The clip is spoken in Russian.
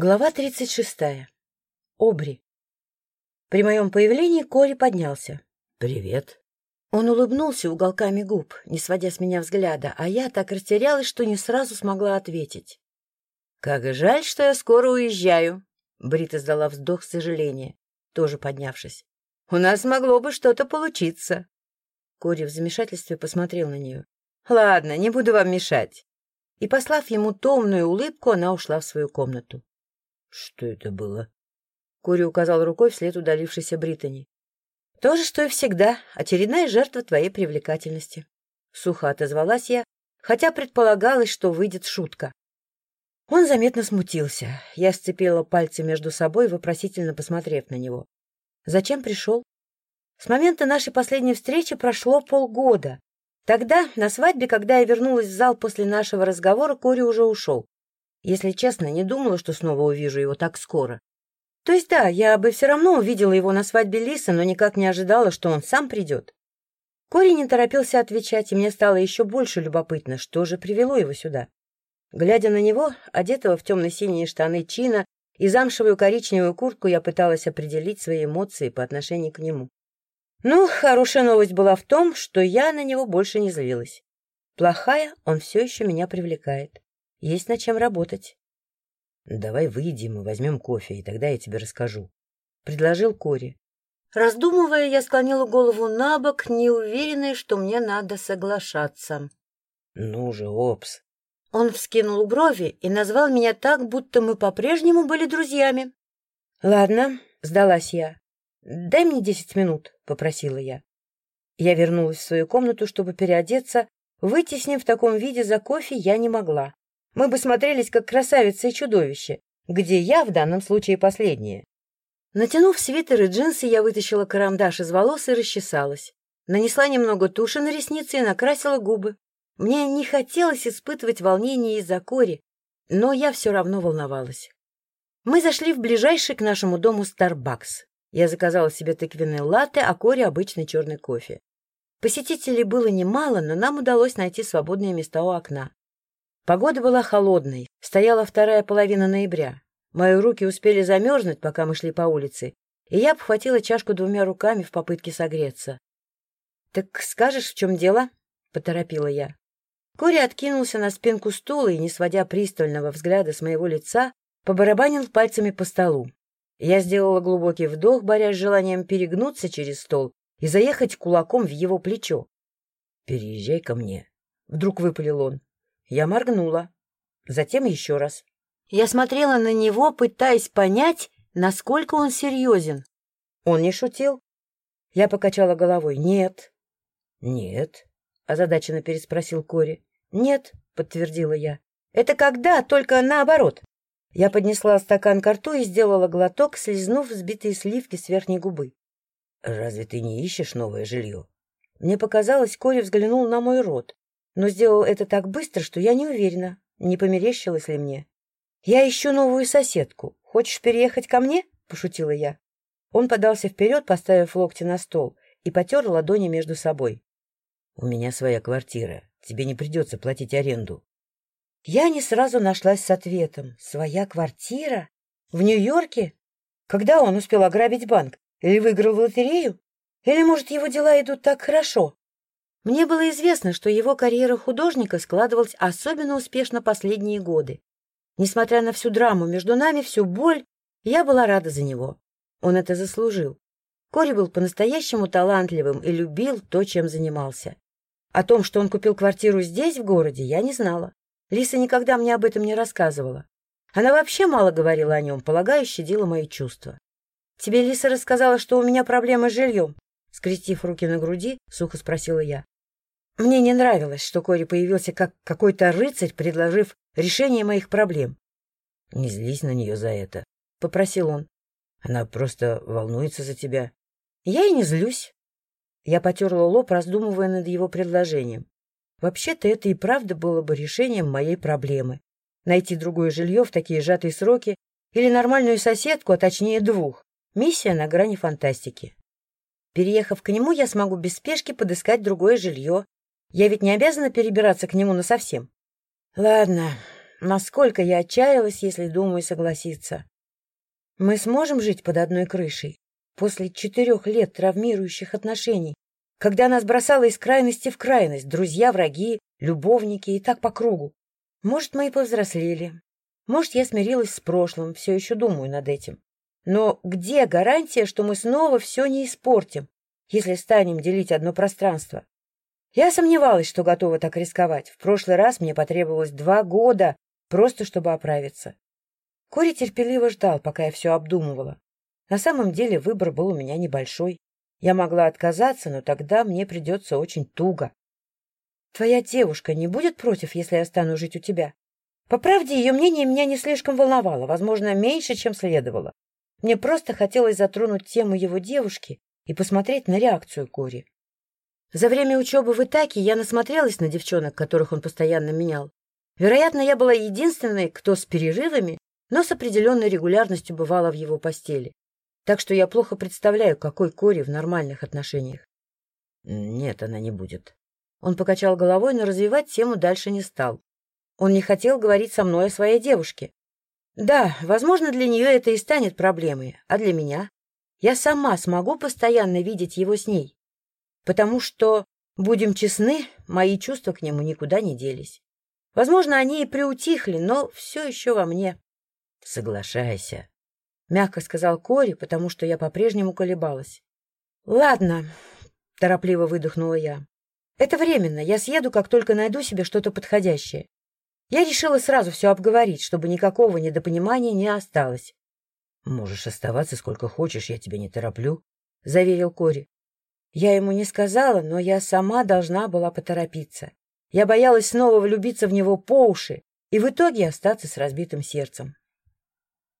Глава 36. Обри. При моем появлении Кори поднялся. «Привет». Он улыбнулся уголками губ, не сводя с меня взгляда, а я так растерялась, что не сразу смогла ответить. «Как жаль, что я скоро уезжаю», — Брит издала вздох сожаления, тоже поднявшись. «У нас могло бы что-то получиться». Кори в замешательстве посмотрел на нее. «Ладно, не буду вам мешать». И, послав ему томную улыбку, она ушла в свою комнату. Что это было? Кори указал рукой вслед удалившейся Британи. То же, что и всегда, очередная жертва твоей привлекательности. Сухо отозвалась я, хотя предполагалось, что выйдет шутка. Он заметно смутился. Я сцепила пальцы между собой, вопросительно посмотрев на него. Зачем пришел? С момента нашей последней встречи прошло полгода. Тогда, на свадьбе, когда я вернулась в зал после нашего разговора, Кори уже ушел. Если честно, не думала, что снова увижу его так скоро. То есть да, я бы все равно увидела его на свадьбе Лисы, но никак не ожидала, что он сам придет. Кори не торопился отвечать, и мне стало еще больше любопытно, что же привело его сюда. Глядя на него, одетого в темно-синие штаны чина и замшевую коричневую куртку, я пыталась определить свои эмоции по отношению к нему. Ну, хорошая новость была в том, что я на него больше не злилась. Плохая, он все еще меня привлекает. Есть над чем работать. — Давай выйдем и возьмем кофе, и тогда я тебе расскажу, — предложил Кори. Раздумывая, я склонила голову на бок, неуверенная, что мне надо соглашаться. — Ну же, Опс. Он вскинул брови и назвал меня так, будто мы по-прежнему были друзьями. — Ладно, — сдалась я. — Дай мне десять минут, — попросила я. Я вернулась в свою комнату, чтобы переодеться. Выйти с ним в таком виде за кофе я не могла мы бы смотрелись как красавица и чудовище, где я в данном случае последняя. Натянув свитер и джинсы, я вытащила карандаш из волос и расчесалась. Нанесла немного туши на ресницы и накрасила губы. Мне не хотелось испытывать волнение из-за кори, но я все равно волновалась. Мы зашли в ближайший к нашему дому Starbucks. Я заказала себе тыквенный латте, а Кори обычный черный кофе. Посетителей было немало, но нам удалось найти свободные места у окна. Погода была холодной, стояла вторая половина ноября. Мои руки успели замерзнуть, пока мы шли по улице, и я обхватила чашку двумя руками в попытке согреться. — Так скажешь, в чем дело? — поторопила я. Кори откинулся на спинку стула и, не сводя пристального взгляда с моего лица, побарабанил пальцами по столу. Я сделала глубокий вдох, борясь с желанием перегнуться через стол и заехать кулаком в его плечо. — Переезжай ко мне, — вдруг выпалил он. Я моргнула. Затем еще раз. Я смотрела на него, пытаясь понять, насколько он серьезен. Он не шутил? Я покачала головой. «Нет». «Нет», — озадаченно переспросил Кори. «Нет», — подтвердила я. «Это когда? Только наоборот». Я поднесла стакан к рту и сделала глоток, слезнув взбитые сливки с верхней губы. «Разве ты не ищешь новое жилье?» Мне показалось, Кори взглянул на мой рот но сделал это так быстро, что я не уверена, не померещилось ли мне. «Я ищу новую соседку. Хочешь переехать ко мне?» — пошутила я. Он подался вперед, поставив локти на стол, и потер ладони между собой. «У меня своя квартира. Тебе не придется платить аренду». Я не сразу нашлась с ответом. «Своя квартира? В Нью-Йорке? Когда он успел ограбить банк? Или выиграл в лотерею? Или, может, его дела идут так хорошо?» Мне было известно, что его карьера художника складывалась особенно успешно последние годы. Несмотря на всю драму между нами, всю боль, я была рада за него. Он это заслужил. Кори был по-настоящему талантливым и любил то, чем занимался. О том, что он купил квартиру здесь, в городе, я не знала. Лиса никогда мне об этом не рассказывала. Она вообще мало говорила о нем, полагаю, щадила мои чувства. — Тебе Лиса рассказала, что у меня проблемы с жильем? Скрестив руки на груди, сухо спросила я. Мне не нравилось, что Кори появился как какой-то рыцарь, предложив решение моих проблем. — Не злись на нее за это, — попросил он. — Она просто волнуется за тебя. — Я и не злюсь. Я потерла лоб, раздумывая над его предложением. Вообще-то это и правда было бы решением моей проблемы. Найти другое жилье в такие сжатые сроки или нормальную соседку, а точнее двух. Миссия на грани фантастики. Переехав к нему, я смогу без спешки подыскать другое жилье, я ведь не обязана перебираться к нему насовсем. Ладно, насколько я отчаялась, если думаю согласиться. Мы сможем жить под одной крышей после четырех лет травмирующих отношений, когда нас бросало из крайности в крайность, друзья, враги, любовники и так по кругу. Может, мы и повзрослели. Может, я смирилась с прошлым, все еще думаю над этим. Но где гарантия, что мы снова все не испортим, если станем делить одно пространство? Я сомневалась, что готова так рисковать. В прошлый раз мне потребовалось два года, просто чтобы оправиться. Кори терпеливо ждал, пока я все обдумывала. На самом деле выбор был у меня небольшой. Я могла отказаться, но тогда мне придется очень туго. Твоя девушка не будет против, если я стану жить у тебя? По правде, ее мнение меня не слишком волновало, возможно, меньше, чем следовало. Мне просто хотелось затронуть тему его девушки и посмотреть на реакцию Кори. За время учебы в Итаке я насмотрелась на девчонок, которых он постоянно менял. Вероятно, я была единственной, кто с перерывами, но с определенной регулярностью бывала в его постели. Так что я плохо представляю, какой Кори в нормальных отношениях. Нет, она не будет. Он покачал головой, но развивать тему дальше не стал. Он не хотел говорить со мной о своей девушке. Да, возможно, для нее это и станет проблемой, а для меня? Я сама смогу постоянно видеть его с ней. Потому что, будем честны, мои чувства к нему никуда не делись. Возможно, они и приутихли, но все еще во мне. — Соглашайся, — мягко сказал Кори, потому что я по-прежнему колебалась. — Ладно, — торопливо выдохнула я. Это временно. Я съеду, как только найду себе что-то подходящее. Я решила сразу все обговорить, чтобы никакого недопонимания не осталось. — Можешь оставаться сколько хочешь, я тебя не тороплю, — заверил Кори. Я ему не сказала, но я сама должна была поторопиться. Я боялась снова влюбиться в него по уши и в итоге остаться с разбитым сердцем.